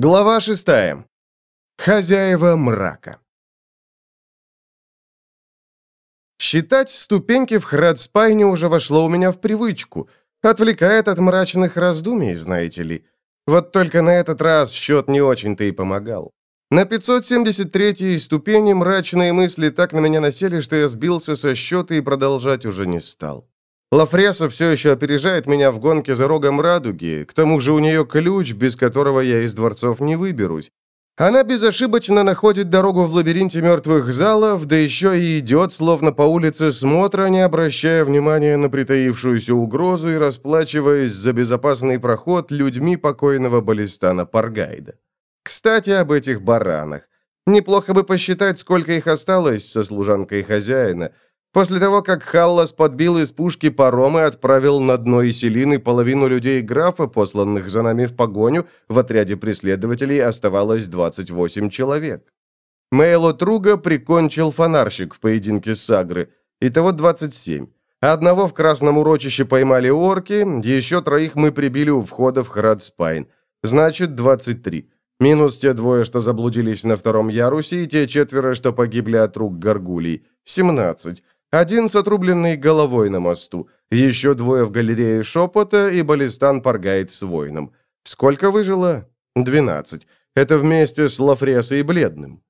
Глава шестая. Хозяева мрака. Считать ступеньки в Храдспайне уже вошло у меня в привычку. Отвлекает от мрачных раздумий, знаете ли. Вот только на этот раз счет не очень-то и помогал. На 573-й ступени мрачные мысли так на меня насели, что я сбился со счета и продолжать уже не стал. Лафреса все еще опережает меня в гонке за рогом радуги, к тому же у нее ключ, без которого я из дворцов не выберусь. Она безошибочно находит дорогу в лабиринте мертвых залов, да еще и идет, словно по улице смотра, не обращая внимания на притаившуюся угрозу и расплачиваясь за безопасный проход людьми покойного Балистана Паргайда. Кстати, об этих баранах. Неплохо бы посчитать, сколько их осталось со служанкой хозяина – После того, как Халлас подбил из пушки паром и отправил на дно Иселины половину людей графа, посланных за нами в погоню, в отряде преследователей оставалось 28 человек. Мейло Труга прикончил фонарщик в поединке с Сагры. Итого 27. Одного в красном урочище поймали орки, еще троих мы прибили у входа в Храдспайн. Значит, 23. Минус те двое, что заблудились на втором ярусе, и те четверо, что погибли от рук горгулей. 17. Один с отрубленной головой на мосту, еще двое в галерее шепота и балистан Паргайт с воином. Сколько выжило? Двенадцать. Это вместе с Лафресой и Бледным.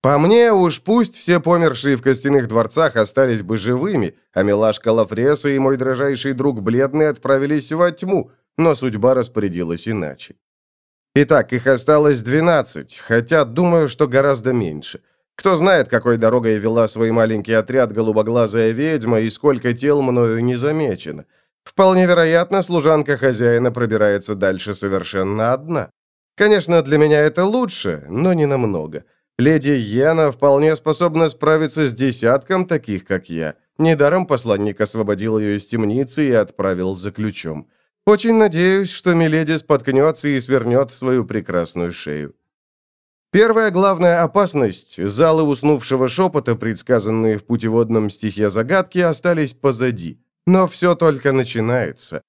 По мне уж пусть все помершие в костяных дворцах остались бы живыми, а милашка Лафреса и мой дрожайший друг Бледный отправились во тьму, но судьба распорядилась иначе. Итак, их осталось двенадцать, хотя думаю, что гораздо меньше – кто знает, какой дорогой вела свой маленький отряд голубоглазая ведьма и сколько тел мною не замечено. Вполне вероятно, служанка хозяина пробирается дальше совершенно одна. Конечно, для меня это лучше, но не намного. Леди Йена вполне способна справиться с десятком таких, как я. Недаром посланник освободил ее из темницы и отправил за ключом. Очень надеюсь, что Миледи споткнется и свернет свою прекрасную шею. Первая главная опасность, залы уснувшего шепота, предсказанные в путеводном стихе загадки, остались позади. Но все только начинается.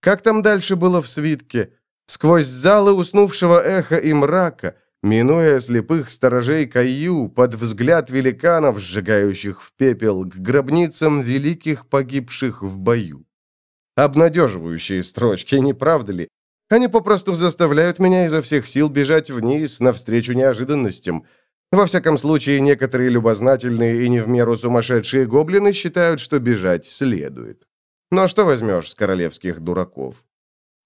Как там дальше было в свитке? Сквозь залы уснувшего эха и мрака, минуя слепых сторожей Каю, под взгляд великанов, сжигающих в пепел, к гробницам великих погибших в бою. Обнадеживающие строчки, не правда ли? Они попросту заставляют меня изо всех сил бежать вниз, навстречу неожиданностям. Во всяком случае, некоторые любознательные и не в меру сумасшедшие гоблины считают, что бежать следует. Но что возьмешь с королевских дураков?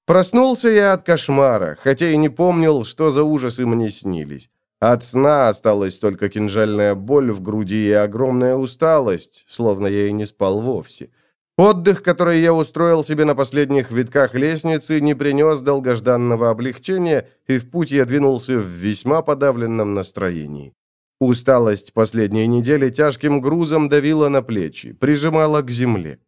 Проснулся я от кошмара, хотя и не помнил, что за ужасы мне снились. От сна осталась только кинжальная боль в груди и огромная усталость, словно я и не спал вовсе. Отдых, который я устроил себе на последних витках лестницы, не принес долгожданного облегчения, и в путь я двинулся в весьма подавленном настроении. Усталость последней недели тяжким грузом давила на плечи, прижимала к земле.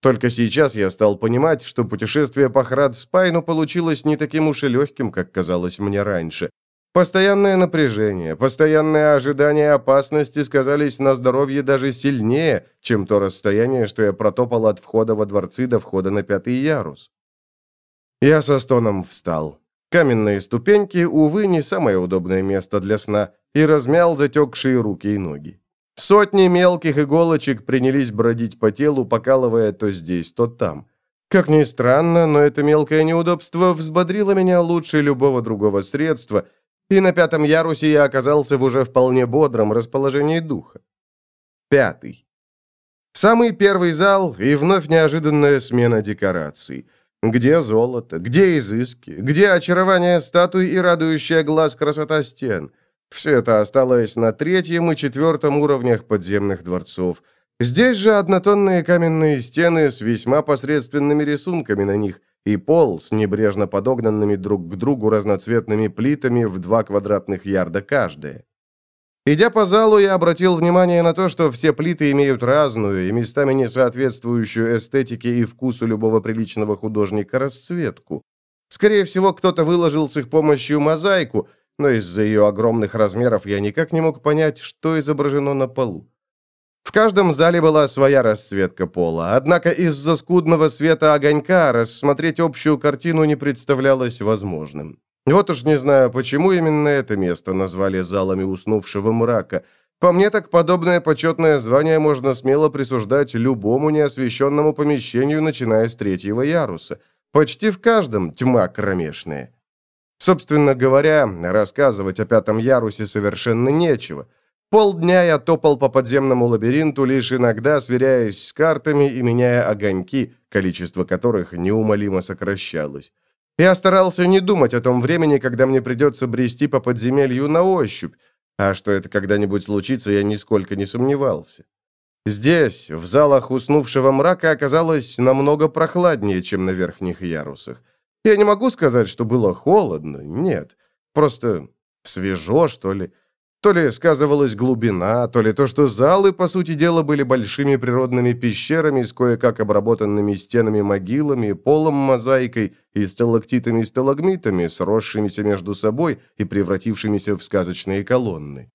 Только сейчас я стал понимать, что путешествие по Храд-Спайну получилось не таким уж и легким, как казалось мне раньше. Постоянное напряжение, постоянное ожидание опасности сказались на здоровье даже сильнее, чем то расстояние, что я протопал от входа во дворцы до входа на пятый ярус. Я со стоном встал. Каменные ступеньки, увы, не самое удобное место для сна, и размял затекшие руки и ноги. Сотни мелких иголочек принялись бродить по телу, покалывая то здесь, то там. Как ни странно, но это мелкое неудобство взбодрило меня лучше любого другого средства – и на пятом ярусе я оказался в уже вполне бодром расположении духа. Пятый. Самый первый зал и вновь неожиданная смена декораций. Где золото, где изыски, где очарование статуй и радующая глаз красота стен. Все это осталось на третьем и четвертом уровнях подземных дворцов. Здесь же однотонные каменные стены с весьма посредственными рисунками на них, и пол с небрежно подогнанными друг к другу разноцветными плитами в два квадратных ярда каждая. Идя по залу, я обратил внимание на то, что все плиты имеют разную и местами не соответствующую эстетике и вкусу любого приличного художника расцветку. Скорее всего, кто-то выложил с их помощью мозаику, но из-за ее огромных размеров я никак не мог понять, что изображено на полу. В каждом зале была своя расцветка пола, однако из-за скудного света огонька рассмотреть общую картину не представлялось возможным. Вот уж не знаю, почему именно это место назвали залами уснувшего мрака. По мне так подобное почетное звание можно смело присуждать любому неосвещенному помещению, начиная с третьего яруса. Почти в каждом тьма кромешная. Собственно говоря, рассказывать о пятом ярусе совершенно нечего. Полдня я топал по подземному лабиринту, лишь иногда сверяясь с картами и меняя огоньки, количество которых неумолимо сокращалось. Я старался не думать о том времени, когда мне придется брести по подземелью на ощупь, а что это когда-нибудь случится, я нисколько не сомневался. Здесь, в залах уснувшего мрака, оказалось намного прохладнее, чем на верхних ярусах. Я не могу сказать, что было холодно, нет. Просто свежо, что ли. То ли сказывалась глубина, то ли то, что залы, по сути дела, были большими природными пещерами с кое-как обработанными стенами-могилами, полом-мозаикой и сталактитами-сталагмитами, сросшимися между собой и превратившимися в сказочные колонны.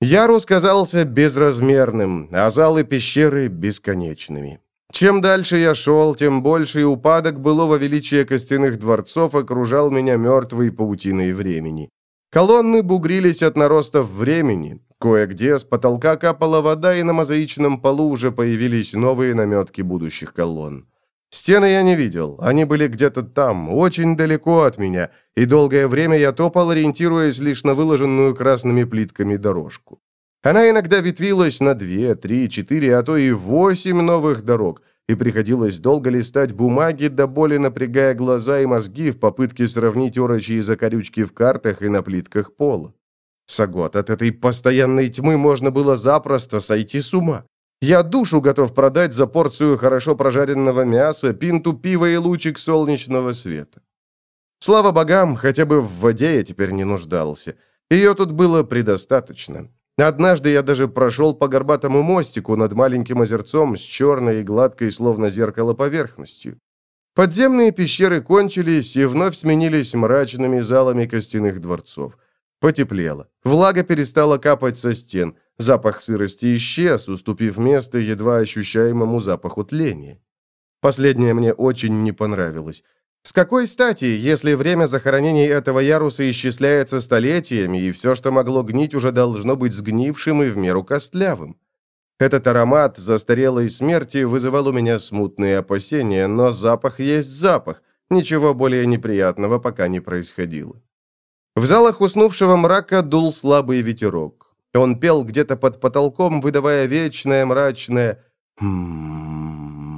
Ярус казался безразмерным, а залы пещеры бесконечными. Чем дальше я шел, тем больше и упадок былого величия костяных дворцов окружал меня мертвой паутиной времени. Колонны бугрились от наростов времени. Кое-где с потолка капала вода, и на мозаичном полу уже появились новые наметки будущих колонн. Стены я не видел, они были где-то там, очень далеко от меня, и долгое время я топал, ориентируясь лишь на выложенную красными плитками дорожку. Она иногда ветвилась на две, три, четыре, а то и восемь новых дорог, и приходилось долго листать бумаги, до боли напрягая глаза и мозги в попытке сравнить орочьи закорючки в картах и на плитках пола. Сагот, от этой постоянной тьмы можно было запросто сойти с ума. Я душу готов продать за порцию хорошо прожаренного мяса, пинту пива и лучик солнечного света. Слава богам, хотя бы в воде я теперь не нуждался. Ее тут было предостаточно. Однажды я даже прошел по горбатому мостику над маленьким озерцом с черной и гладкой, словно зеркало, поверхностью. Подземные пещеры кончились и вновь сменились мрачными залами костяных дворцов. Потеплело. Влага перестала капать со стен. Запах сырости исчез, уступив место едва ощущаемому запаху тления. Последнее мне очень не понравилось. С какой стати, если время захоронений этого яруса исчисляется столетиями, и все, что могло гнить, уже должно быть сгнившим и в меру костлявым? Этот аромат застарелой смерти вызывал у меня смутные опасения, но запах есть запах, ничего более неприятного пока не происходило. В залах уснувшего мрака дул слабый ветерок. Он пел где-то под потолком, выдавая вечное мрачное «хм».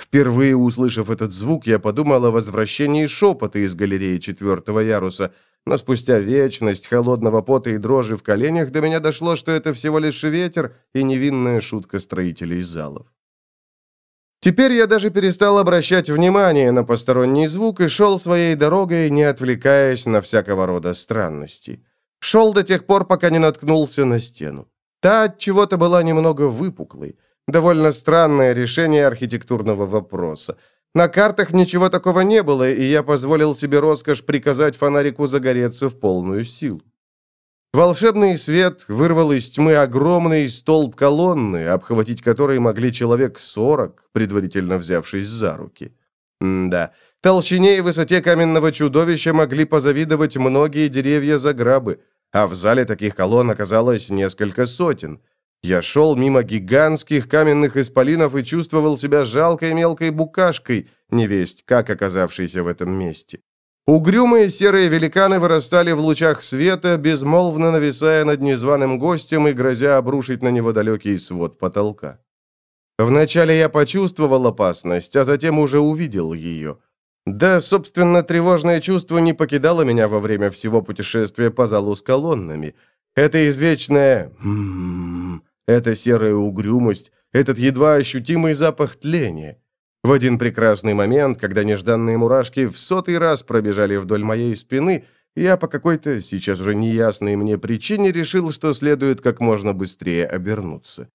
Впервые услышав этот звук, я подумал о возвращении шепота из галереи четвертого яруса, но спустя вечность холодного пота и дрожи в коленях до меня дошло, что это всего лишь ветер и невинная шутка строителей залов. Теперь я даже перестал обращать внимание на посторонний звук и шел своей дорогой, не отвлекаясь на всякого рода странности. Шел до тех пор, пока не наткнулся на стену. Та от чего-то была немного выпуклой. Довольно странное решение архитектурного вопроса. На картах ничего такого не было, и я позволил себе роскошь приказать фонарику загореться в полную силу. Волшебный свет вырвал из тьмы огромный столб колонны, обхватить который могли человек сорок, предварительно взявшись за руки. М да, толщине и высоте каменного чудовища могли позавидовать многие деревья за грабы, а в зале таких колонн оказалось несколько сотен. Я шел мимо гигантских каменных исполинов и чувствовал себя жалкой мелкой букашкой, невесть, как оказавшейся в этом месте. Угрюмые серые великаны вырастали в лучах света, безмолвно нависая над незваным гостем и грозя обрушить на него далекий свод потолка. Вначале я почувствовал опасность, а затем уже увидел ее. Да, собственно, тревожное чувство не покидало меня во время всего путешествия по залу с колоннами. Это извечное «м-м-м», эта серая угрюмость, этот едва ощутимый запах тления. В один прекрасный момент, когда нежданные мурашки в сотый раз пробежали вдоль моей спины, я по какой-то, сейчас уже неясной мне причине, решил, что следует как можно быстрее обернуться.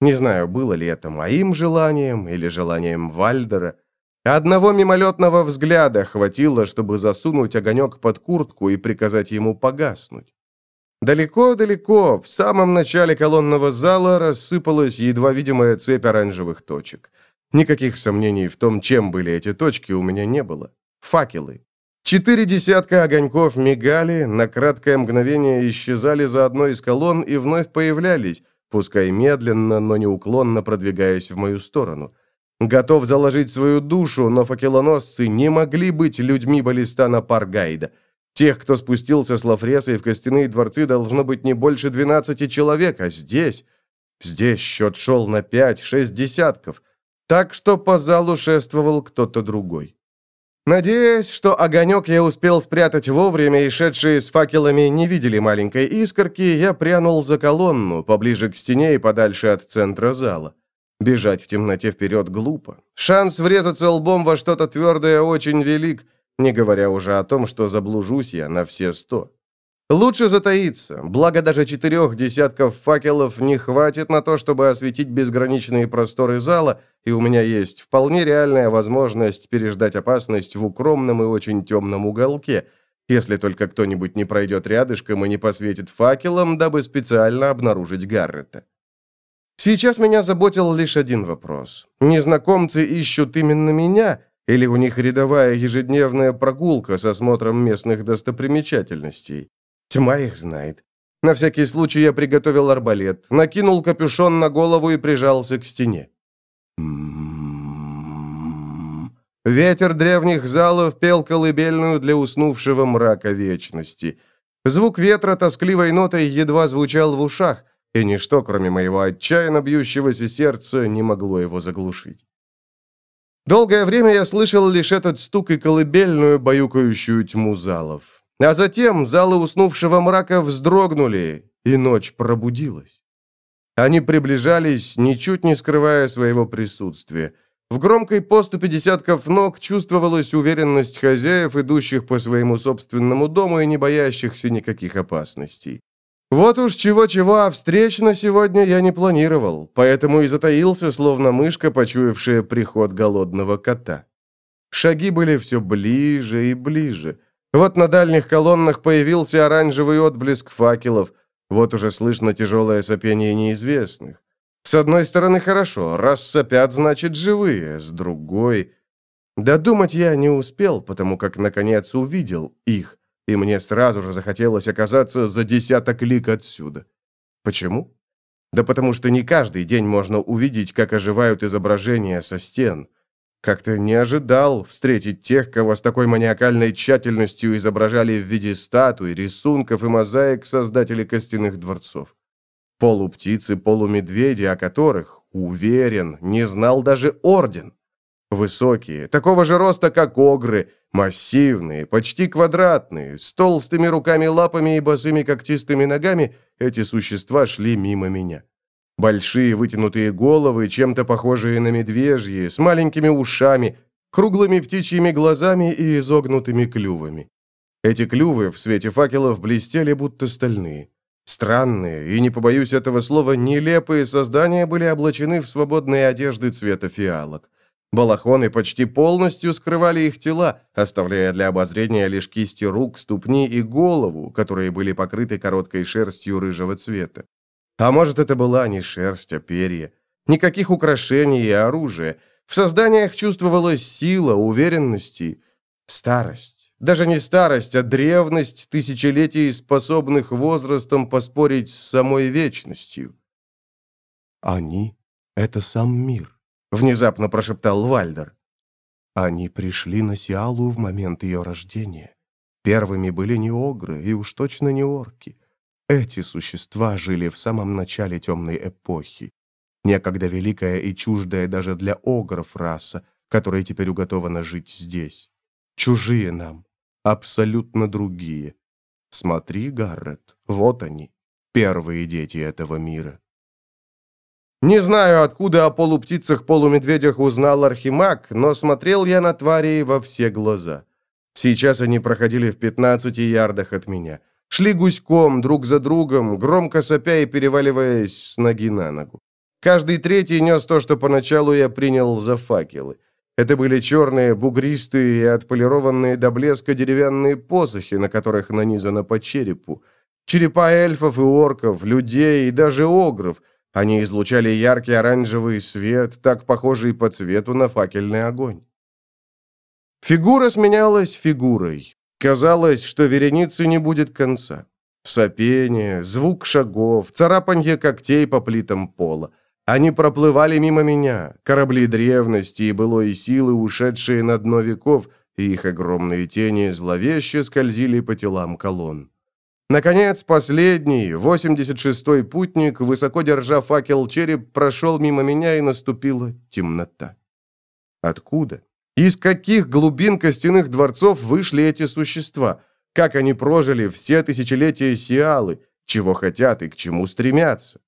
Не знаю, было ли это моим желанием или желанием Вальдера. Одного мимолетного взгляда хватило, чтобы засунуть огонек под куртку и приказать ему погаснуть. Далеко-далеко, в самом начале колонного зала, рассыпалась едва видимая цепь оранжевых точек. Никаких сомнений в том, чем были эти точки, у меня не было. Факелы. Четыре десятка огоньков мигали, на краткое мгновение исчезали за одной из колонн и вновь появлялись, пускай медленно, но неуклонно продвигаясь в мою сторону. Готов заложить свою душу, но факелоносцы не могли быть людьми Балистана Паргайда. Тех, кто спустился с Лафреса и в костяные дворцы, должно быть не больше 12 человек, а здесь... Здесь счет шел на пять-шесть десятков, так что по залу шествовал кто-то другой. Надеясь, что огонек я успел спрятать вовремя, и шедшие с факелами не видели маленькой искорки, я прянул за колонну, поближе к стене и подальше от центра зала. Бежать в темноте вперед глупо. Шанс врезаться лбом во что-то твердое очень велик, не говоря уже о том, что заблужусь я на все сто. Лучше затаиться, благо даже четырех десятков факелов не хватит на то, чтобы осветить безграничные просторы зала, и у меня есть вполне реальная возможность переждать опасность в укромном и очень темном уголке, если только кто-нибудь не пройдет рядышком и не посветит факелом, дабы специально обнаружить Гаррета. Сейчас меня заботил лишь один вопрос. Незнакомцы ищут именно меня, или у них рядовая ежедневная прогулка с осмотром местных достопримечательностей? Тьма их знает. На всякий случай я приготовил арбалет, накинул капюшон на голову и прижался к стене. Ветер древних залов пел колыбельную для уснувшего мрака вечности. Звук ветра тоскливой нотой едва звучал в ушах, и ничто, кроме моего отчаянно бьющегося сердца, не могло его заглушить. Долгое время я слышал лишь этот стук и колыбельную, баюкающую тьму залов. А затем залы уснувшего мрака вздрогнули, и ночь пробудилась. Они приближались, ничуть не скрывая своего присутствия. В громкой поступе десятков ног чувствовалась уверенность хозяев, идущих по своему собственному дому и не боящихся никаких опасностей. Вот уж чего-чего, а встреч на сегодня я не планировал, поэтому и затаился, словно мышка, почуявшая приход голодного кота. Шаги были все ближе и ближе. Вот на дальних колоннах появился оранжевый отблеск факелов. Вот уже слышно тяжелое сопение неизвестных. С одной стороны, хорошо. Раз сопят, значит, живые. С другой... Додумать я не успел, потому как, наконец, увидел их, и мне сразу же захотелось оказаться за десяток лик отсюда. Почему? Да потому что не каждый день можно увидеть, как оживают изображения со стен. Как-то не ожидал встретить тех, кого с такой маниакальной тщательностью изображали в виде статуй, рисунков и мозаик создатели костяных дворцов. Полуптицы, полумедведи, о которых, уверен, не знал даже орден. Высокие, такого же роста, как огры, массивные, почти квадратные, с толстыми руками-лапами и босыми когтистыми ногами, эти существа шли мимо меня. Большие вытянутые головы, чем-то похожие на медвежьи, с маленькими ушами, круглыми птичьими глазами и изогнутыми клювами. Эти клювы в свете факелов блестели, будто стальные. Странные, и не побоюсь этого слова, нелепые создания были облачены в свободные одежды цвета фиалок. Балахоны почти полностью скрывали их тела, оставляя для обозрения лишь кисти рук, ступни и голову, которые были покрыты короткой шерстью рыжего цвета. А может, это была не шерсть, а перья. Никаких украшений и оружия. В созданиях чувствовалась сила, уверенности, старость. Даже не старость, а древность тысячелетий, способных возрастом поспорить с самой вечностью. «Они — это сам мир», — внезапно прошептал Вальдер. «Они пришли на Сиалу в момент ее рождения. Первыми были не огры и уж точно не орки. Эти существа жили в самом начале темной эпохи. Некогда великая и чуждая даже для огров раса, которая теперь уготована жить здесь. Чужие нам, абсолютно другие. Смотри, Гаррет, вот они, первые дети этого мира. Не знаю, откуда о полуптицах-полумедведях узнал Архимаг, но смотрел я на твари во все глаза. Сейчас они проходили в 15 ярдах от меня. Шли гуськом, друг за другом, громко сопя и переваливаясь с ноги на ногу. Каждый третий нес то, что поначалу я принял за факелы. Это были черные, бугристые и отполированные до блеска деревянные посохи, на которых нанизано по черепу. Черепа эльфов и орков, людей и даже огров. Они излучали яркий оранжевый свет, так похожий по цвету на факельный огонь. Фигура сменялась фигурой. Казалось, что вереницы не будет конца. Сопение, звук шагов, царапанье когтей по плитам пола. Они проплывали мимо меня, корабли древности и былой силы, ушедшие на дно веков, и их огромные тени зловеще скользили по телам колонн. Наконец, последний, 86-й путник, высоко держа факел череп, прошел мимо меня, и наступила темнота. Откуда? Из каких глубин костяных дворцов вышли эти существа? Как они прожили все тысячелетия Сиалы? Чего хотят и к чему стремятся?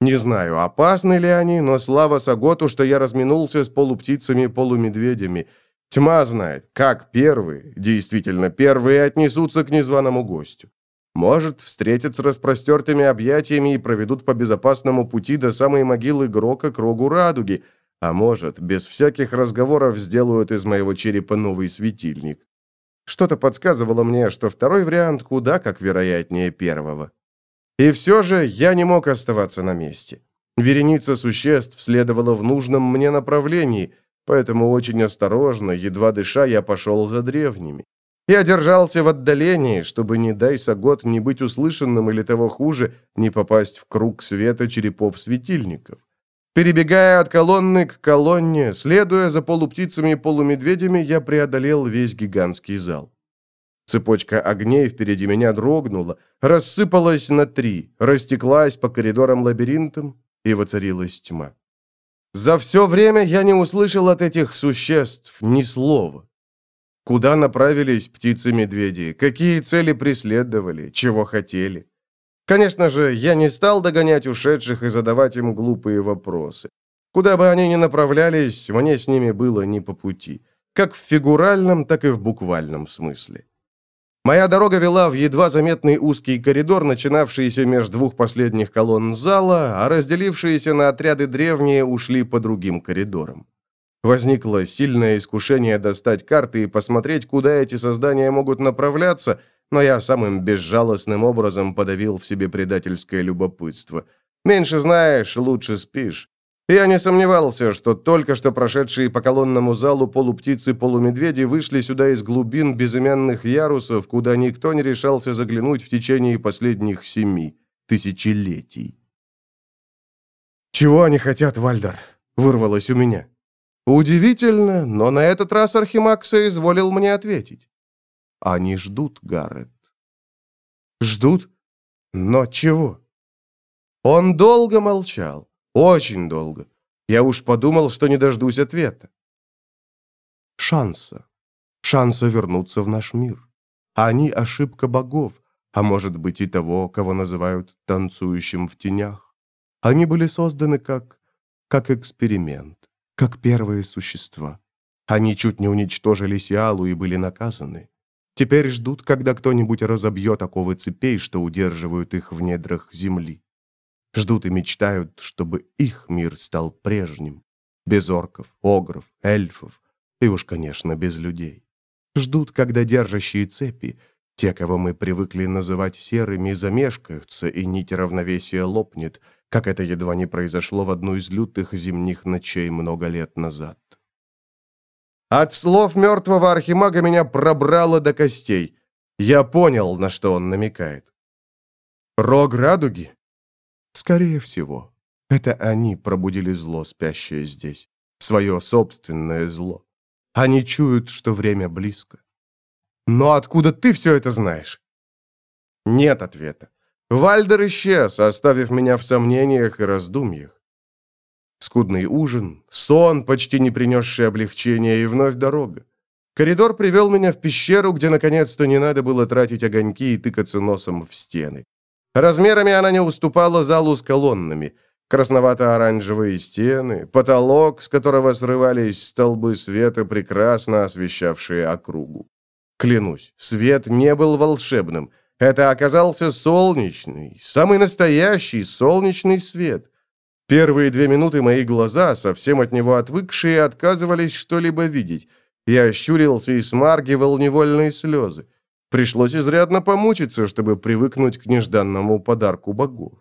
Не знаю, опасны ли они, но слава Саготу, что я разминулся с полуптицами-полумедведями. Тьма знает, как первые, действительно первые, отнесутся к незваному гостю. Может, встретят с распростертыми объятиями и проведут по безопасному пути до самой могилы Грока к рогу радуги, а может, без всяких разговоров сделают из моего черепа новый светильник. Что-то подсказывало мне, что второй вариант куда как вероятнее первого. И все же я не мог оставаться на месте. Вереница существ следовала в нужном мне направлении, поэтому очень осторожно, едва дыша, я пошел за древними. Я держался в отдалении, чтобы, не дай Сагот, не быть услышанным или того хуже, не попасть в круг света черепов-светильников. Перебегая от колонны к колонне, следуя за полуптицами и полумедведями, я преодолел весь гигантский зал. Цепочка огней впереди меня дрогнула, рассыпалась на три, растеклась по коридорам-лабиринтам, и воцарилась тьма. За все время я не услышал от этих существ ни слова. Куда направились птицы-медведи, какие цели преследовали, чего хотели. Конечно же, я не стал догонять ушедших и задавать им глупые вопросы. Куда бы они ни направлялись, мне с ними было не по пути. Как в фигуральном, так и в буквальном смысле. Моя дорога вела в едва заметный узкий коридор, начинавшийся между двух последних колонн зала, а разделившиеся на отряды древние ушли по другим коридорам. Возникло сильное искушение достать карты и посмотреть, куда эти создания могут направляться – но я самым безжалостным образом подавил в себе предательское любопытство. Меньше знаешь, лучше спишь. Я не сомневался, что только что прошедшие по колонному залу полуптицы-полумедведи вышли сюда из глубин безымянных ярусов, куда никто не решался заглянуть в течение последних семи тысячелетий. «Чего они хотят, Вальдер?» — вырвалось у меня. Удивительно, но на этот раз Архимаг соизволил мне ответить. Они ждут, Гаррет. Ждут? Но чего? Он долго молчал. Очень долго. Я уж подумал, что не дождусь ответа. Шанса. Шанса вернуться в наш мир. Они ошибка богов, а может быть и того, кого называют танцующим в тенях. Они были созданы как... как эксперимент, как первые существа. Они чуть не уничтожили Сиалу и были наказаны. Теперь ждут, когда кто-нибудь разобьет оковы цепей, что удерживают их в недрах земли. Ждут и мечтают, чтобы их мир стал прежним. Без орков, огров, эльфов и уж, конечно, без людей. Ждут, когда держащие цепи, те, кого мы привыкли называть серыми, замешкаются, и нить равновесия лопнет, как это едва не произошло в одну из лютых зимних ночей много лет назад. От слов мертвого архимага меня пробрало до костей. Я понял, на что он намекает. Рог радуги? Скорее всего. Это они пробудили зло, спящее здесь. Свое собственное зло. Они чуют, что время близко. Но откуда ты все это знаешь? Нет ответа. Вальдер исчез, оставив меня в сомнениях и раздумьях. Скудный ужин, сон, почти не принесший облегчения, и вновь дорога. Коридор привел меня в пещеру, где наконец-то не надо было тратить огоньки и тыкаться носом в стены. Размерами она не уступала залу с колоннами. Красновато-оранжевые стены, потолок, с которого срывались столбы света, прекрасно освещавшие округу. Клянусь, свет не был волшебным. Это оказался солнечный, самый настоящий солнечный свет — Первые две минуты мои глаза, совсем от него отвыкшие, отказывались что-либо видеть. Я ощурился и смаргивал невольные слезы. Пришлось изрядно помучиться, чтобы привыкнуть к нежданному подарку богов.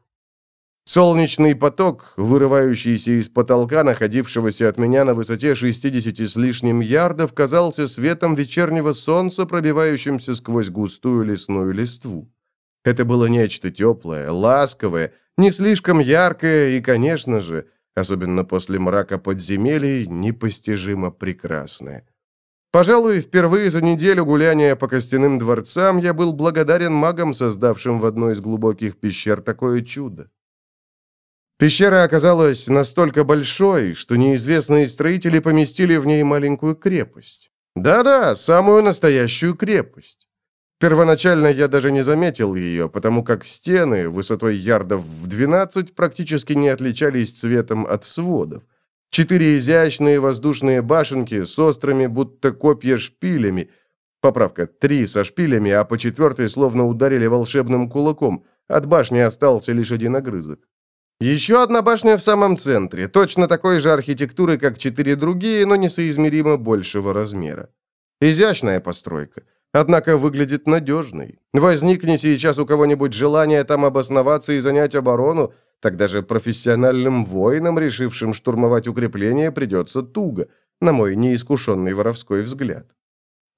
Солнечный поток, вырывающийся из потолка, находившегося от меня на высоте 60 с лишним ярдов, казался светом вечернего солнца, пробивающимся сквозь густую лесную листву. Это было нечто теплое, ласковое, не слишком яркое и, конечно же, особенно после мрака подземелий, непостижимо прекрасное. Пожалуй, впервые за неделю гуляния по костяным дворцам я был благодарен магам, создавшим в одной из глубоких пещер такое чудо. Пещера оказалась настолько большой, что неизвестные строители поместили в ней маленькую крепость. Да-да, самую настоящую крепость. Первоначально я даже не заметил ее, потому как стены высотой ярдов в 12 практически не отличались цветом от сводов. Четыре изящные воздушные башенки с острыми, будто копья шпилями. Поправка, три со шпилями, а по четвертой словно ударили волшебным кулаком. От башни остался лишь один огрызок. Еще одна башня в самом центре, точно такой же архитектуры, как четыре другие, но несоизмеримо большего размера. Изящная постройка, однако выглядит надежной. Возникни сейчас у кого-нибудь желание там обосноваться и занять оборону, тогда же профессиональным воинам, решившим штурмовать укрепление, придется туго, на мой неискушенный воровской взгляд.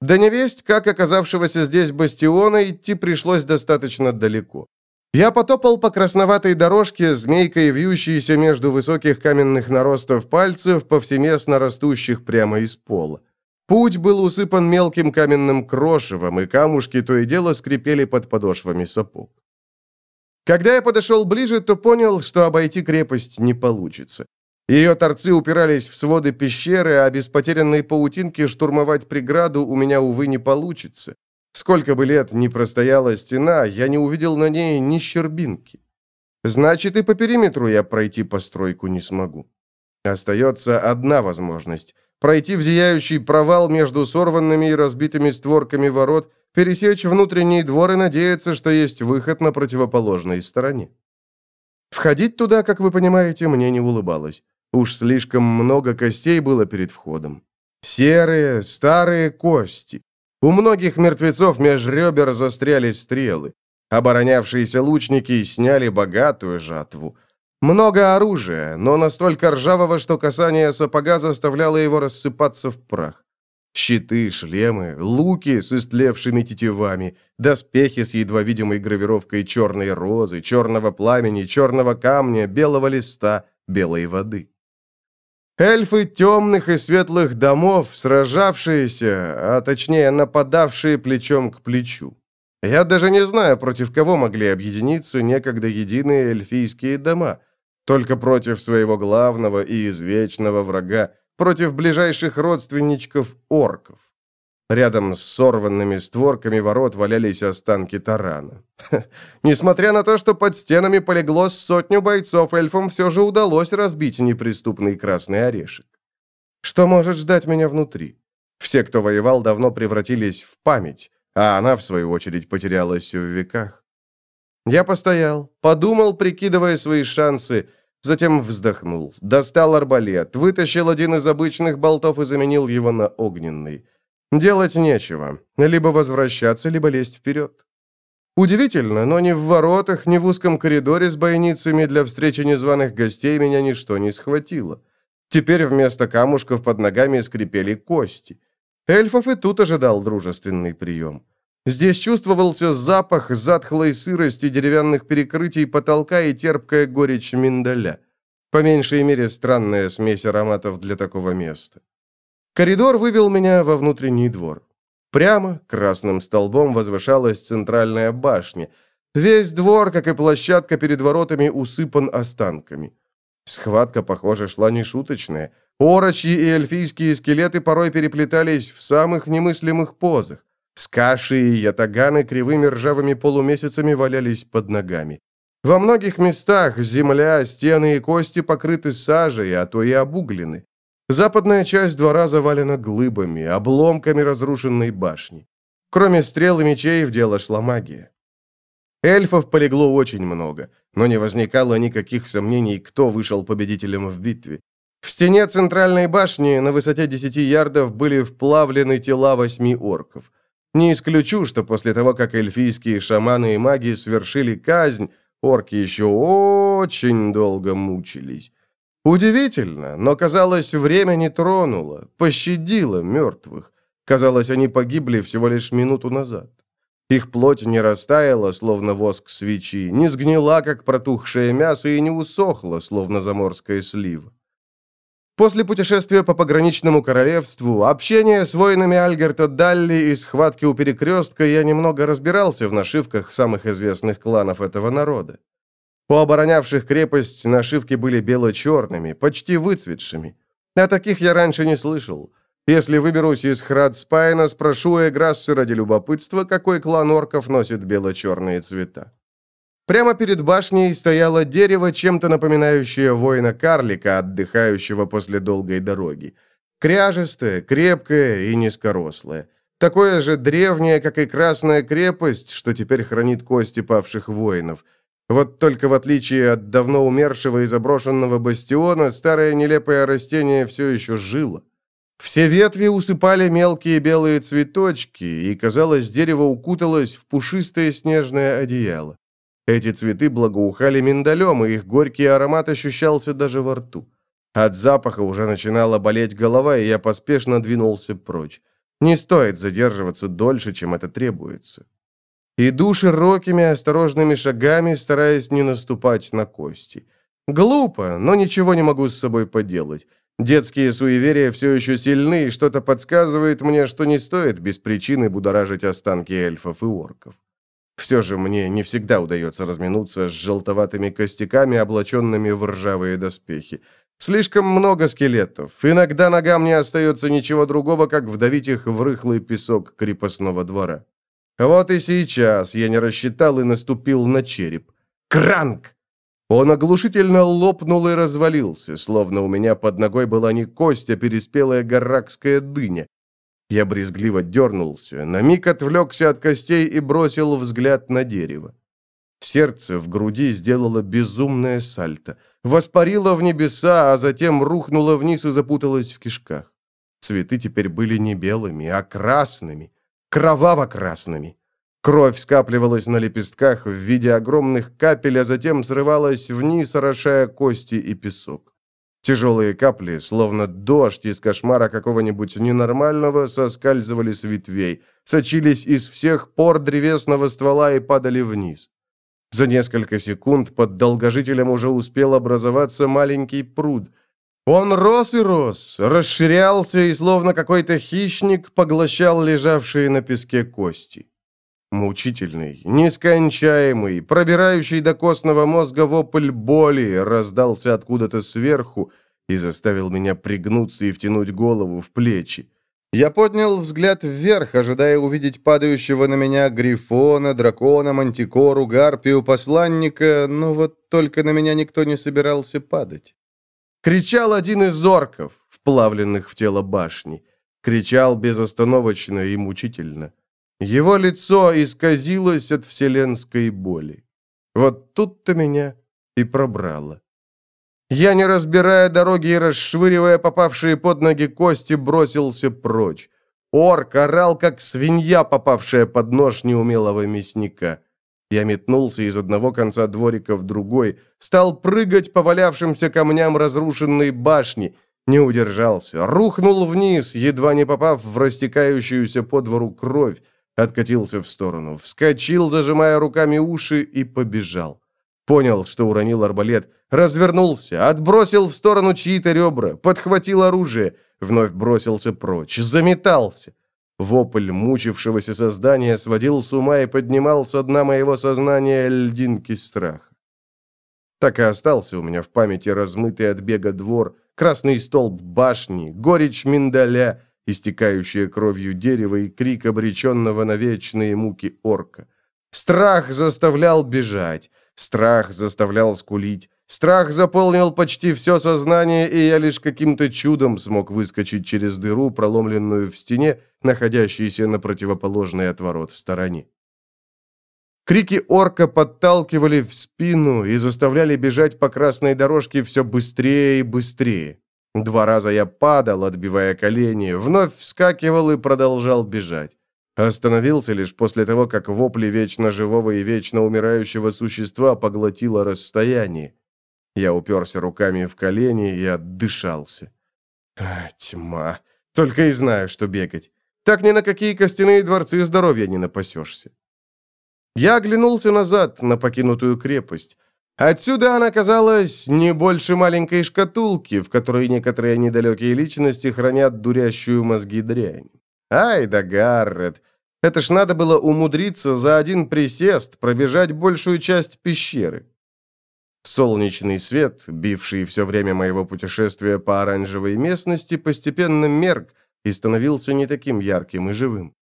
Да невесть, как оказавшегося здесь бастиона, идти пришлось достаточно далеко. Я потопал по красноватой дорожке, змейкой вьющейся между высоких каменных наростов пальцев, повсеместно растущих прямо из пола. Путь был усыпан мелким каменным крошевом, и камушки то и дело скрипели под подошвами сапог. Когда я подошел ближе, то понял, что обойти крепость не получится. Ее торцы упирались в своды пещеры, а без потерянной паутинки штурмовать преграду у меня, увы, не получится. Сколько бы лет ни простояла стена, я не увидел на ней ни щербинки. Значит, и по периметру я пройти постройку не смогу. Остается одна возможность – пройти в зияющий провал между сорванными и разбитыми створками ворот, пересечь внутренний двор и надеяться, что есть выход на противоположной стороне. Входить туда, как вы понимаете, мне не улыбалось. Уж слишком много костей было перед входом. Серые, старые кости. У многих мертвецов меж ребер застряли стрелы. Оборонявшиеся лучники сняли богатую жатву. Много оружия, но настолько ржавого, что касание сапога заставляло его рассыпаться в прах. Щиты, шлемы, луки с истлевшими тетивами, доспехи с едва видимой гравировкой черной розы, черного пламени, черного камня, белого листа, белой воды. Эльфы темных и светлых домов, сражавшиеся, а точнее нападавшие плечом к плечу. Я даже не знаю, против кого могли объединиться некогда единые эльфийские дома. Только против своего главного и извечного врага, против ближайших родственничков орков. Рядом с сорванными створками ворот валялись останки тарана. Несмотря на то, что под стенами полегло сотню бойцов, эльфам все же удалось разбить неприступный красный орешек. Что может ждать меня внутри? Все, кто воевал, давно превратились в память, а она, в свою очередь, потерялась в веках. Я постоял, подумал, прикидывая свои шансы, затем вздохнул, достал арбалет, вытащил один из обычных болтов и заменил его на огненный. Делать нечего. Либо возвращаться, либо лезть вперед. Удивительно, но ни в воротах, ни в узком коридоре с бойницами для встречи незваных гостей меня ничто не схватило. Теперь вместо камушков под ногами скрипели кости. Эльфов и тут ожидал дружественный прием. Здесь чувствовался запах затхлой сырости деревянных перекрытий потолка и терпкая горечь миндаля. По меньшей мере, странная смесь ароматов для такого места. Коридор вывел меня во внутренний двор. Прямо, красным столбом, возвышалась центральная башня. Весь двор, как и площадка перед воротами, усыпан останками. Схватка, похоже, шла нешуточная. Орочьи и эльфийские скелеты порой переплетались в самых немыслимых позах. Скаши и ятаганы кривыми ржавыми полумесяцами валялись под ногами. Во многих местах земля, стены и кости покрыты сажей, а то и обуглены. Западная часть двора завалена глыбами, обломками разрушенной башни. Кроме стрел и мечей в дело шла магия. Эльфов полегло очень много, но не возникало никаких сомнений, кто вышел победителем в битве. В стене центральной башни на высоте 10 ярдов были вплавлены тела восьми орков. Не исключу, что после того, как эльфийские шаманы и маги свершили казнь, Орки еще очень долго мучились. Удивительно, но, казалось, время не тронуло, пощадило мертвых. Казалось, они погибли всего лишь минуту назад. Их плоть не растаяла, словно воск свечи, не сгнила, как протухшее мясо, и не усохла, словно заморская слива. После путешествия по пограничному королевству, общения с воинами Альгерта Далли и схватки у перекрестка я немного разбирался в нашивках самых известных кланов этого народа. У оборонявших крепость нашивки были бело-черными, почти выцветшими. О таких я раньше не слышал. Если выберусь из Храдспайна, спрошу Эграссу ради любопытства, какой клан орков носит бело-черные цвета. Прямо перед башней стояло дерево, чем-то напоминающее воина-карлика, отдыхающего после долгой дороги. Кряжестое, крепкое и низкорослое. Такое же древнее, как и Красная крепость, что теперь хранит кости павших воинов. Вот только в отличие от давно умершего и заброшенного бастиона, старое нелепое растение все еще жило. Все ветви усыпали мелкие белые цветочки, и, казалось, дерево укуталось в пушистое снежное одеяло. Эти цветы благоухали миндалем, и их горький аромат ощущался даже во рту. От запаха уже начинала болеть голова, и я поспешно двинулся прочь. Не стоит задерживаться дольше, чем это требуется. Иду широкими осторожными шагами, стараясь не наступать на кости. Глупо, но ничего не могу с собой поделать. Детские суеверия все еще сильны, и что-то подсказывает мне, что не стоит без причины будоражить останки эльфов и орков. Все же мне не всегда удается разминуться с желтоватыми костяками, облаченными в ржавые доспехи. Слишком много скелетов. Иногда ногам не остается ничего другого, как вдавить их в рыхлый песок крепостного двора. Вот и сейчас я не рассчитал и наступил на череп. Кранк! Он оглушительно лопнул и развалился, словно у меня под ногой была не кость, а переспелая гаракская дыня. Я брезгливо дернулся, на миг отвлекся от костей и бросил взгляд на дерево. Сердце в груди сделало безумное сальто, воспарило в небеса, а затем рухнуло вниз и запуталось в кишках. Цветы теперь были не белыми, а красными, кроваво-красными. Кровь скапливалась на лепестках в виде огромных капель, а затем срывалась вниз, орошая кости и песок. Тяжелые капли, словно дождь из кошмара какого-нибудь ненормального, соскальзывали с ветвей, сочились из всех пор древесного ствола и падали вниз. За несколько секунд под долгожителем уже успел образоваться маленький пруд. Он рос и рос, расширялся и, словно какой-то хищник, поглощал лежавшие на песке кости. Мучительный, нескончаемый, пробирающий до костного мозга вопль боли раздался откуда-то сверху и заставил меня пригнуться и втянуть голову в плечи. Я поднял взгляд вверх, ожидая увидеть падающего на меня грифона, дракона, мантикору, гарпию, посланника, но вот только на меня никто не собирался падать. Кричал один из орков, вплавленных в тело башни. Кричал безостановочно и мучительно. Его лицо исказилось от вселенской боли. Вот тут-то меня и пробрало. Я, не разбирая дороги и расшвыривая попавшие под ноги кости, бросился прочь. Орк орал, как свинья, попавшая под нож неумелого мясника. Я метнулся из одного конца дворика в другой, стал прыгать по валявшимся камням разрушенной башни, не удержался, рухнул вниз, едва не попав в растекающуюся по двору кровь, Откатился в сторону, вскочил, зажимая руками уши, и побежал. Понял, что уронил арбалет, развернулся, отбросил в сторону чьи-то ребра, подхватил оружие, вновь бросился прочь, заметался. Вопль мучившегося создания сводил с ума и поднимал со дна моего сознания льдинки страха. Так и остался у меня в памяти размытый от бега двор, красный столб башни, горечь миндаля, истекающее кровью дерево и крик обреченного на вечные муки орка. Страх заставлял бежать, страх заставлял скулить, страх заполнил почти все сознание, и я лишь каким-то чудом смог выскочить через дыру, проломленную в стене, находящейся на противоположный от ворот в стороне. Крики орка подталкивали в спину и заставляли бежать по красной дорожке все быстрее и быстрее. Два раза я падал, отбивая колени, вновь вскакивал и продолжал бежать. Остановился лишь после того, как вопли вечно живого и вечно умирающего существа поглотило расстояние. Я уперся руками в колени и отдышался. А, тьма. Только и знаю, что бегать. Так ни на какие костяные дворцы здоровья не напасешься. Я оглянулся назад на покинутую крепость. Отсюда она казалась не больше маленькой шкатулки, в которой некоторые недалекие личности хранят дурящую мозги дрянь. Ай да Гаррет! Это ж надо было умудриться за один присест пробежать большую часть пещеры. Солнечный свет, бивший все время моего путешествия по оранжевой местности, постепенно мерк и становился не таким ярким и живым.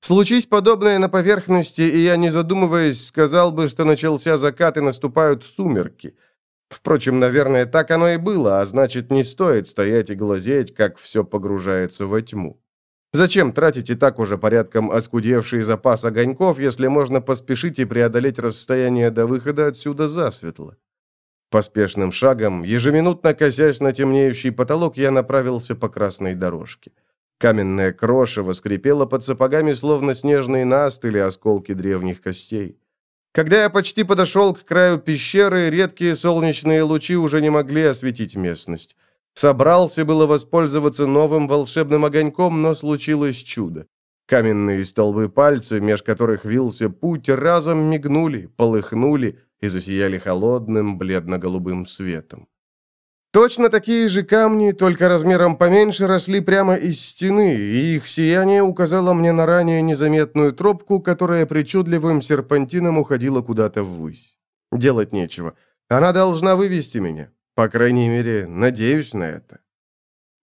Случись подобное на поверхности, и я, не задумываясь, сказал бы, что начался закат и наступают сумерки. Впрочем, наверное, так оно и было, а значит, не стоит стоять и глазеть, как все погружается во тьму. Зачем тратить и так уже порядком оскудевший запас огоньков, если можно поспешить и преодолеть расстояние до выхода отсюда засветло? Поспешным шагом, ежеминутно косясь на темнеющий потолок, я направился по красной дорожке. Каменная крошево скрипела под сапогами, словно снежные наст или осколки древних костей. Когда я почти подошел к краю пещеры, редкие солнечные лучи уже не могли осветить местность. Собрался было воспользоваться новым волшебным огоньком, но случилось чудо. Каменные столбы пальцы, меж которых вился путь, разом мигнули, полыхнули и засияли холодным бледно-голубым светом. Точно такие же камни, только размером поменьше, росли прямо из стены, и их сияние указало мне на ранее незаметную тропку, которая причудливым серпантином уходила куда-то ввысь. Делать нечего. Она должна вывести меня. По крайней мере, надеюсь на это.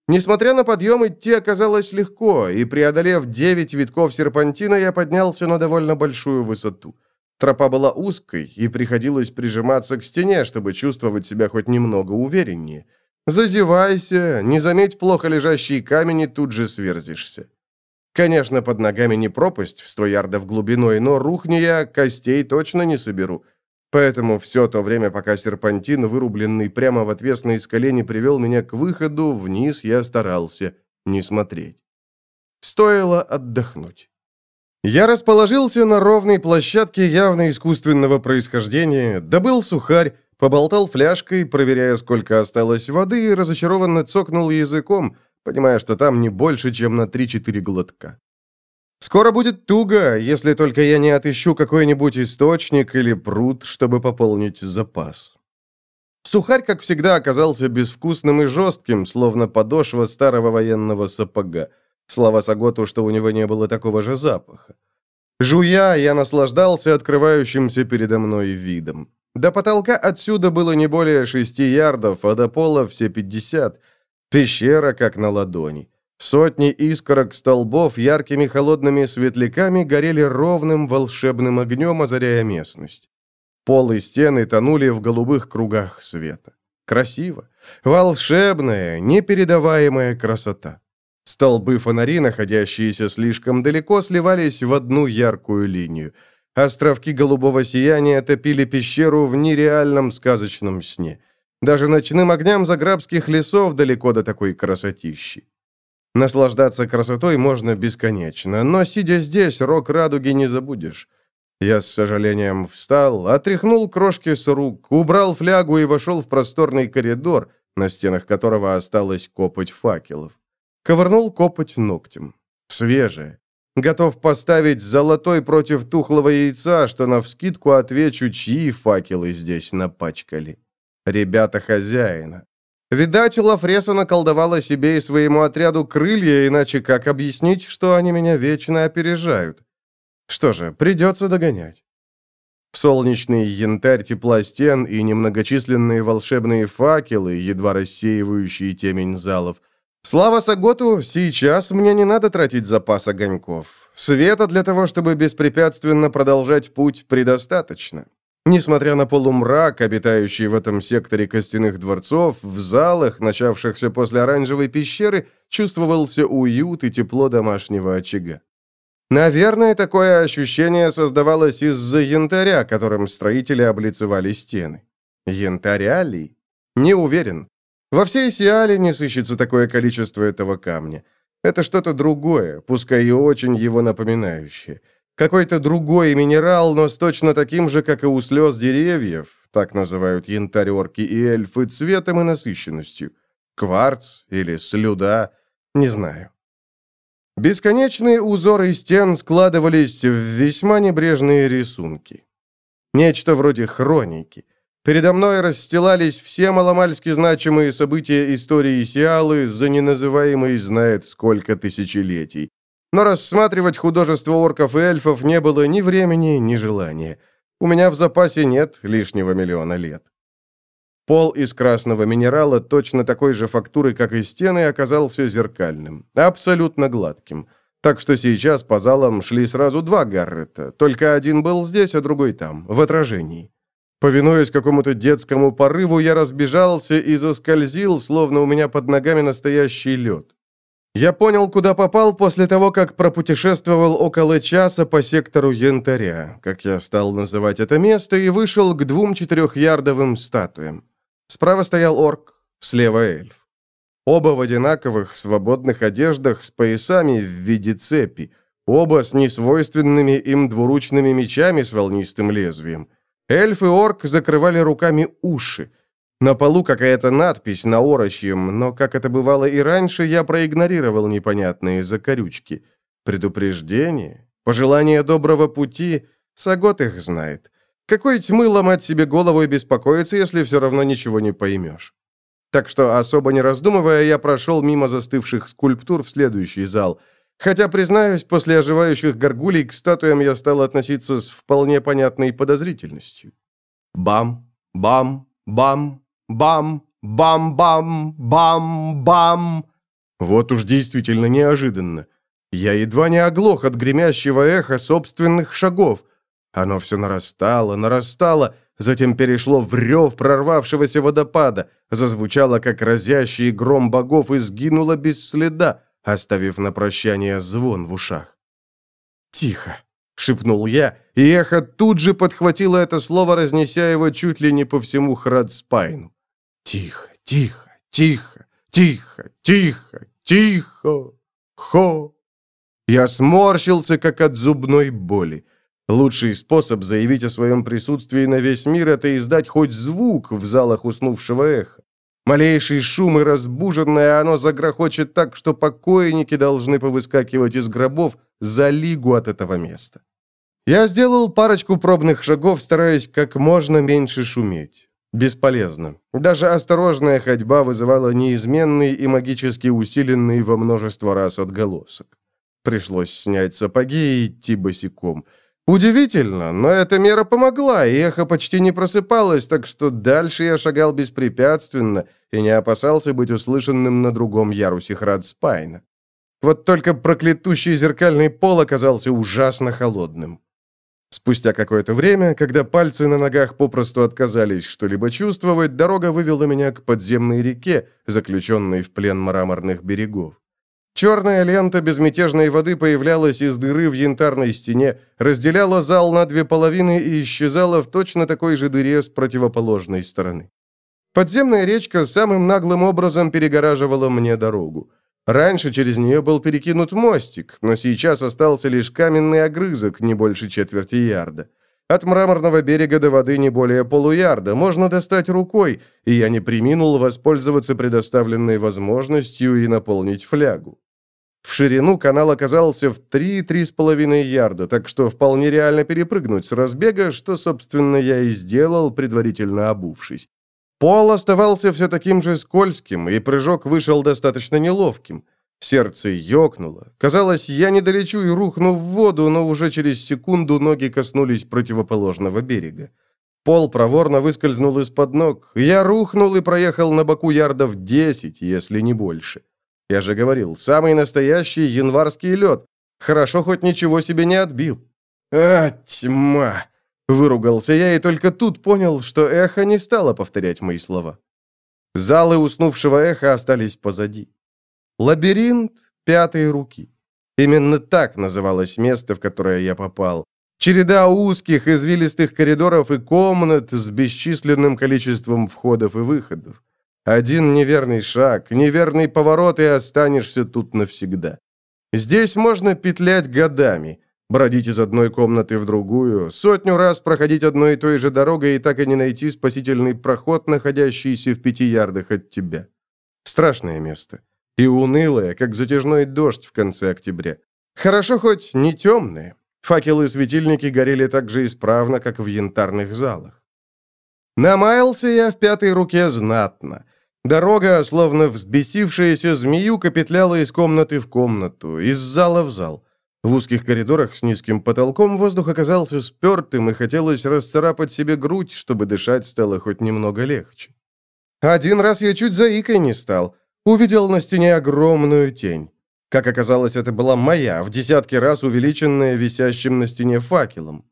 Несмотря на подъем, идти оказалось легко, и, преодолев девять витков серпантина, я поднялся на довольно большую высоту. Тропа была узкой, и приходилось прижиматься к стене, чтобы чувствовать себя хоть немного увереннее. Зазевайся, не заметь плохо лежащий камень и тут же сверзишься. Конечно, под ногами не пропасть в сто ярдов глубиной, но рухни я, костей точно не соберу — Поэтому все то время, пока серпантин, вырубленный прямо в отвесной скале, не привел меня к выходу, вниз я старался не смотреть. Стоило отдохнуть. Я расположился на ровной площадке явно искусственного происхождения, добыл сухарь, поболтал фляжкой, проверяя, сколько осталось воды, и разочарованно цокнул языком, понимая, что там не больше, чем на 3-4 глотка. Скоро будет туго, если только я не отыщу какой-нибудь источник или пруд, чтобы пополнить запас. Сухарь, как всегда, оказался безвкусным и жестким, словно подошва старого военного сапога. Слава Саготу, что у него не было такого же запаха. Жуя, я наслаждался открывающимся передо мной видом. До потолка отсюда было не более шести ярдов, а до пола все пятьдесят. Пещера как на ладони. Сотни искорок столбов яркими холодными светляками горели ровным волшебным огнем, озаряя местность. Пол и стены тонули в голубых кругах света. Красиво. Волшебная, непередаваемая красота. Столбы фонари, находящиеся слишком далеко, сливались в одну яркую линию. Островки голубого сияния топили пещеру в нереальном сказочном сне. Даже ночным огням заграбских лесов далеко до такой красотищи. Наслаждаться красотой можно бесконечно, но, сидя здесь, рок радуги не забудешь. Я с сожалением встал, отряхнул крошки с рук, убрал флягу и вошел в просторный коридор, на стенах которого осталось копоть факелов. Ковырнул копоть ногтем. Свежая. Готов поставить золотой против тухлого яйца, что навскидку отвечу, чьи факелы здесь напачкали. Ребята хозяина. Видать, Лафреса наколдовала себе и своему отряду крылья, иначе как объяснить, что они меня вечно опережают? Что же, придется догонять. Солнечный янтарь тепла и немногочисленные волшебные факелы, едва рассеивающие темень залов. Слава Саготу, сейчас мне не надо тратить запас огоньков. Света для того, чтобы беспрепятственно продолжать путь, предостаточно. Несмотря на полумрак, обитающий в этом секторе костяных дворцов, в залах, начавшихся после оранжевой пещеры, чувствовался уют и тепло домашнего очага. Наверное, такое ощущение создавалось из-за янтаря, которым строители облицевали стены. Янтаря ли? Не уверен. Во всей Сиале не сыщется такое количество этого камня. Это что-то другое, пускай и очень его напоминающее. Какой-то другой минерал, но с точно таким же, как и у слез деревьев, так называют янтарь орки и эльфы, цветом и насыщенностью. Кварц или слюда, не знаю. Бесконечные узоры стен складывались в весьма небрежные рисунки. Нечто вроде хроники. Передо мной расстилались все маломальски значимые события истории Сиалы за неназываемый знает сколько тысячелетий. Но рассматривать художество орков и эльфов не было ни времени, ни желания. У меня в запасе нет лишнего миллиона лет. Пол из красного минерала, точно такой же фактуры, как и стены, оказался зеркальным, абсолютно гладким. Так что сейчас по залам шли сразу два Гаррета, только один был здесь, а другой там, в отражении. Повинуясь какому-то детскому порыву, я разбежался и заскользил, словно у меня под ногами настоящий лед. Я понял, куда попал после того, как пропутешествовал около часа по сектору янтаря, как я стал называть это место, и вышел к двум четырехярдовым статуям. Справа стоял орк, слева эльф. Оба в одинаковых, свободных одеждах с поясами в виде цепи, оба с несвойственными им двуручными мечами с волнистым лезвием. Эльф и орк закрывали руками уши. На полу какая-то надпись на орочьем, но, как это бывало и раньше, я проигнорировал непонятные закорючки. Предупреждение? Пожелание доброго пути? Сагот их знает. Какой тьмы ломать себе голову и беспокоиться, если все равно ничего не поймешь? Так что, особо не раздумывая, я прошел мимо застывших скульптур в следующий зал. Хотя, признаюсь, после оживающих горгулей к статуям я стал относиться с вполне понятной подозрительностью. Бам, бам, бам, бам, бам-бам, бам-бам. Вот уж действительно неожиданно. Я едва не оглох от гремящего эха собственных шагов. Оно все нарастало, нарастало, затем перешло в рев прорвавшегося водопада, зазвучало, как разящий гром богов, и сгинуло без следа, оставив на прощание звон в ушах. «Тихо!» — шепнул я, и эхо тут же подхватило это слово, разнеся его чуть ли не по всему Храдспайну. «Тихо, тихо, тихо, тихо, тихо, тихо, хо!» Я сморщился, как от зубной боли. Лучший способ заявить о своем присутствии на весь мир – это издать хоть звук в залах уснувшего эха. Малейший шум и разбуженное оно загрохочет так, что покойники должны повыскакивать из гробов за лигу от этого места. Я сделал парочку пробных шагов, стараясь как можно меньше шуметь. Бесполезно. Даже осторожная ходьба вызывала неизменный и магически усиленный во множество раз отголосок. Пришлось снять сапоги и идти босиком – Удивительно, но эта мера помогла, и эхо почти не просыпалось, так что дальше я шагал беспрепятственно и не опасался быть услышанным на другом ярусе Храдспайна. Вот только проклятущий зеркальный пол оказался ужасно холодным. Спустя какое-то время, когда пальцы на ногах попросту отказались что-либо чувствовать, дорога вывела меня к подземной реке, заключенной в плен мраморных берегов. Черная лента безмятежной воды появлялась из дыры в янтарной стене, разделяла зал на две половины и исчезала в точно такой же дыре с противоположной стороны. Подземная речка самым наглым образом перегораживала мне дорогу. Раньше через нее был перекинут мостик, но сейчас остался лишь каменный огрызок, не больше четверти ярда. От мраморного берега до воды не более полуярда, можно достать рукой, и я не приминул воспользоваться предоставленной возможностью и наполнить флягу. В ширину канал оказался в 3-3,5 ярда, так что вполне реально перепрыгнуть с разбега, что, собственно, я и сделал, предварительно обувшись. Пол оставался все таким же скользким, и прыжок вышел достаточно неловким. Сердце ёкнуло. Казалось, я не долечу и рухну в воду, но уже через секунду ноги коснулись противоположного берега. Пол проворно выскользнул из-под ног. Я рухнул и проехал на боку ярдов 10, если не больше. Я же говорил, самый настоящий январский лед. Хорошо, хоть ничего себе не отбил. А, тьма! Выругался я и только тут понял, что эхо не стало повторять мои слова. Залы уснувшего эха остались позади. Лабиринт пятой руки. Именно так называлось место, в которое я попал. Череда узких, извилистых коридоров и комнат с бесчисленным количеством входов и выходов. Один неверный шаг, неверный поворот, и останешься тут навсегда. Здесь можно петлять годами, бродить из одной комнаты в другую, сотню раз проходить одной и той же дорогой и так и не найти спасительный проход, находящийся в пяти ярдах от тебя. Страшное место. И унылое, как затяжной дождь в конце октября. Хорошо хоть не темное. Факелы и светильники горели так же исправно, как в янтарных залах. Намаялся я в пятой руке знатно. Дорога, словно взбесившаяся змеюка, петляла из комнаты в комнату, из зала в зал. В узких коридорах с низким потолком воздух оказался спертым, и хотелось расцарапать себе грудь, чтобы дышать стало хоть немного легче. Один раз я чуть заикой не стал. Увидел на стене огромную тень. Как оказалось, это была моя, в десятки раз увеличенная висящим на стене факелом.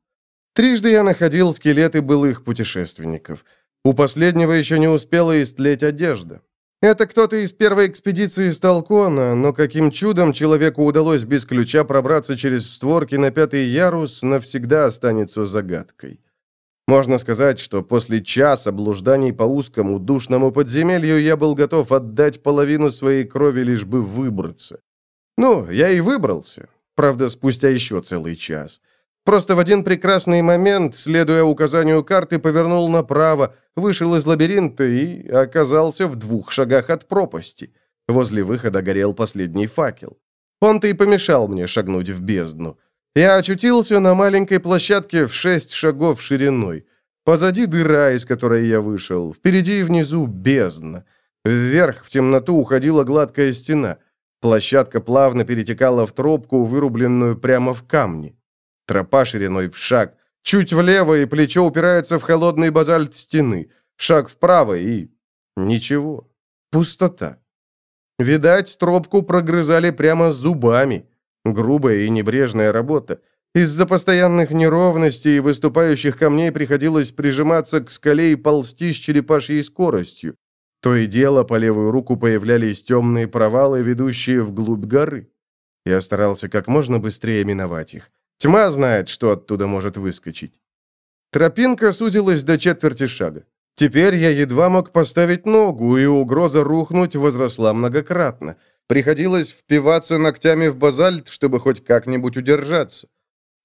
Трижды я находил скелеты былых путешественников. У последнего еще не успела истлеть одежда. Это кто-то из первой экспедиции с Толкона, но каким чудом человеку удалось без ключа пробраться через створки на пятый ярус, навсегда останется загадкой. Можно сказать, что после часа блужданий по узкому душному подземелью я был готов отдать половину своей крови, лишь бы выбраться. Ну, я и выбрался. Правда, спустя еще целый час. Просто в один прекрасный момент, следуя указанию карты, повернул направо, вышел из лабиринта и оказался в двух шагах от пропасти. Возле выхода горел последний факел. Он-то и помешал мне шагнуть в бездну. Я очутился на маленькой площадке в шесть шагов шириной. Позади дыра, из которой я вышел. Впереди и внизу бездна. Вверх в темноту уходила гладкая стена. Площадка плавно перетекала в тропку, вырубленную прямо в камне. Тропа шириной в шаг. Чуть влево, и плечо упирается в холодный базальт стены. Шаг вправо, и... Ничего. Пустота. Видать, тропку прогрызали прямо зубами. Грубая и небрежная работа. Из-за постоянных неровностей и выступающих камней приходилось прижиматься к скале и ползти с черепашьей скоростью. То и дело по левую руку появлялись темные провалы, ведущие вглубь горы. Я старался как можно быстрее миновать их. Тьма знает, что оттуда может выскочить. Тропинка сузилась до четверти шага. Теперь я едва мог поставить ногу, и угроза рухнуть возросла многократно. Приходилось впиваться ногтями в базальт, чтобы хоть как-нибудь удержаться.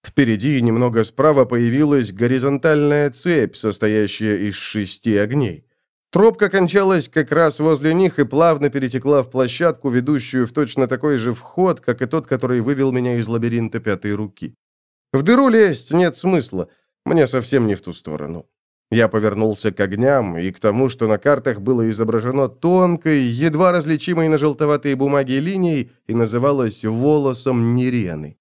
Впереди и немного справа появилась горизонтальная цепь, состоящая из шести огней. Тропка кончалась как раз возле них и плавно перетекла в площадку, ведущую в точно такой же вход, как и тот, который вывел меня из лабиринта пятой руки. В дыру лезть нет смысла. Мне совсем не в ту сторону. Я повернулся к огням и к тому, что на картах было изображено тонкой, едва различимой на желтоватой бумаге линией и называлось «волосом Нерены».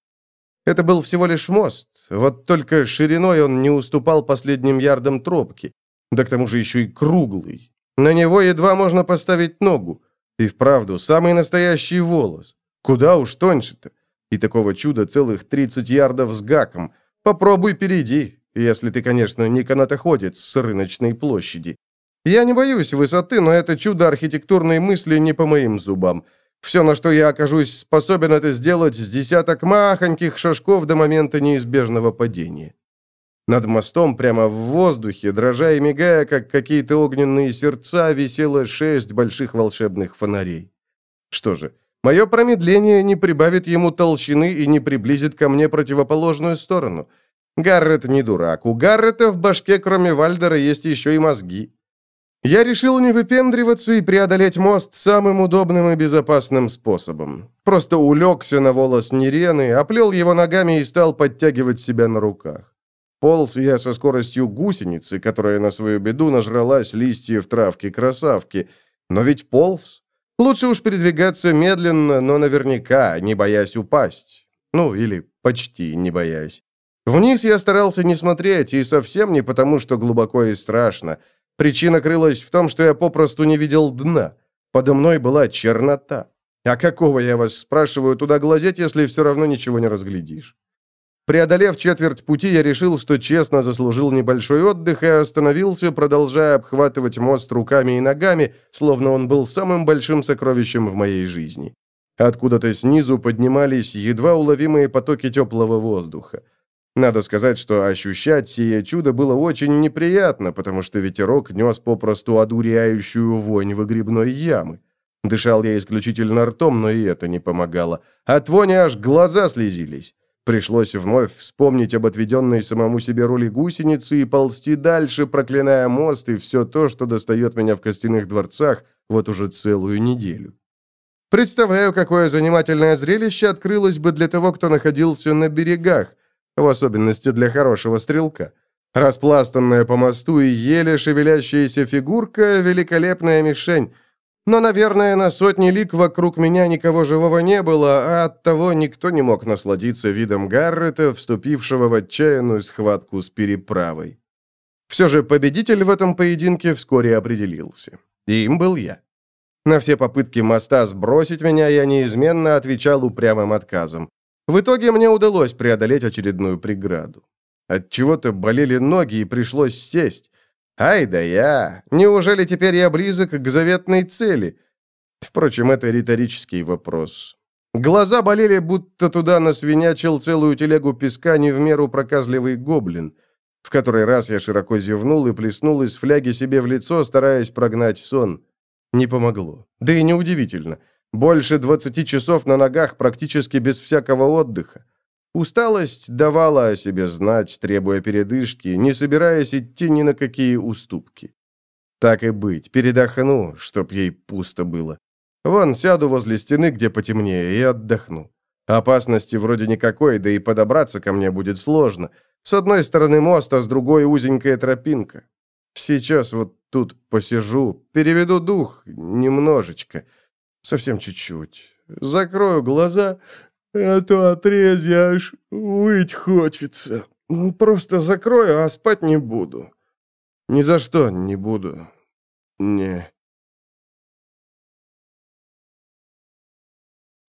Это был всего лишь мост, вот только шириной он не уступал последним ярдам тропки, да к тому же еще и круглый. На него едва можно поставить ногу. И вправду, самый настоящий волос. Куда уж тоньше-то. И такого чуда целых 30 ярдов с гаком. Попробуй перейди, если ты, конечно, не канатоходец с рыночной площади. Я не боюсь высоты, но это чудо архитектурной мысли не по моим зубам. Все, на что я окажусь способен, это сделать с десяток махоньких шажков до момента неизбежного падения. Над мостом прямо в воздухе, дрожа и мигая, как какие-то огненные сердца, висело шесть больших волшебных фонарей. Что же, Мое промедление не прибавит ему толщины и не приблизит ко мне противоположную сторону. Гаррет не дурак. У Гаррета в башке, кроме Вальдера, есть еще и мозги. Я решил не выпендриваться и преодолеть мост самым удобным и безопасным способом. Просто улегся на волос Нерены, оплел его ногами и стал подтягивать себя на руках. Полз я со скоростью гусеницы, которая на свою беду нажралась листьев травки красавки. Но ведь полз. Лучше уж передвигаться медленно, но наверняка, не боясь упасть. Ну, или почти не боясь. Вниз я старался не смотреть, и совсем не потому, что глубоко и страшно. Причина крылась в том, что я попросту не видел дна. Подо мной была чернота. А какого, я вас спрашиваю, туда глазеть, если все равно ничего не разглядишь? Преодолев четверть пути, я решил, что честно заслужил небольшой отдых и остановился, продолжая обхватывать мост руками и ногами, словно он был самым большим сокровищем в моей жизни. Откуда-то снизу поднимались едва уловимые потоки теплого воздуха. Надо сказать, что ощущать сие чудо было очень неприятно, потому что ветерок нес попросту одуряющую вонь выгребной ямы. Дышал я исключительно ртом, но и это не помогало. От вони аж глаза слезились. Пришлось вновь вспомнить об отведенной самому себе роли гусеницы и ползти дальше, проклиная мост и все то, что достает меня в костяных дворцах вот уже целую неделю. Представляю, какое занимательное зрелище открылось бы для того, кто находился на берегах, в особенности для хорошего стрелка. Распластанная по мосту и еле шевелящаяся фигурка — великолепная мишень. Но, наверное, на сотни лик вокруг меня никого живого не было, а оттого никто не мог насладиться видом Гаррета, вступившего в отчаянную схватку с переправой. Все же победитель в этом поединке вскоре определился. И им был я. На все попытки моста сбросить меня я неизменно отвечал упрямым отказом. В итоге мне удалось преодолеть очередную преграду. От чего-то болели ноги и пришлось сесть. Ай да я! Неужели теперь я близок к заветной цели? Впрочем, это риторический вопрос. Глаза болели, будто туда насвинячил целую телегу песка не в меру проказливый гоблин. В который раз я широко зевнул и плеснул из фляги себе в лицо, стараясь прогнать сон. Не помогло. Да и неудивительно. Больше 20 часов на ногах практически без всякого отдыха. Усталость давала о себе знать, требуя передышки, не собираясь идти ни на какие уступки. Так и быть, передохну, чтоб ей пусто было. Вон, сяду возле стены, где потемнее, и отдохну. Опасности вроде никакой, да и подобраться ко мне будет сложно. С одной стороны мост, а с другой узенькая тропинка. Сейчас вот тут посижу, переведу дух немножечко, совсем чуть-чуть. Закрою глаза, а то отрезья аж выть хочется. Просто закрою, а спать не буду. Ни за что не буду. Не.